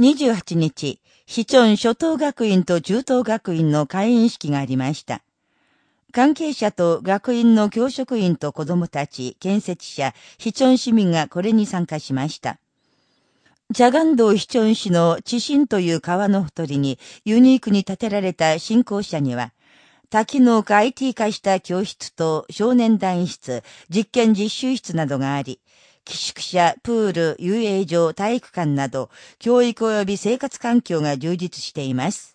28日、市町初等学院と中等学院の開院式がありました。関係者と学院の教職員と子供たち、建設者、市町市民がこれに参加しました。茶岩道市町市の地震という川のほとりにユニークに建てられた信仰者には、多機能化 IT 化した教室と少年団室、実験実習室などがあり、寄宿舎、プール、遊泳場、体育館など、教育及び生活環境が充実しています。